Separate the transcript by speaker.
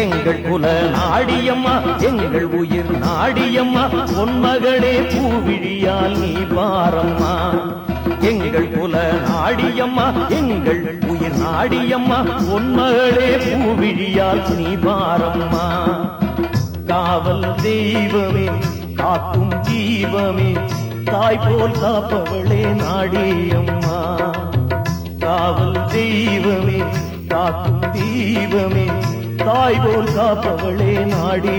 Speaker 1: எங்கள் குல நாடியம்மா எங்கள் உயிர் நாடியம்மா பொன்மகளே பூவிழியால் நீ பாரம்மா. எங்கள் குல நாடியம்மா எங்கள் உயிர் நாடியம்மா பொன்மகளே பூவிழியால் நீ பாரம்மா. காவல் தெய்வமே காக்கும் தீபமே தாய் போல் காப்பவளே நாடியம்மா. காவல் தெய்வமே காக்கும் தீபமே தாய் போல் காப்பவளே நாடி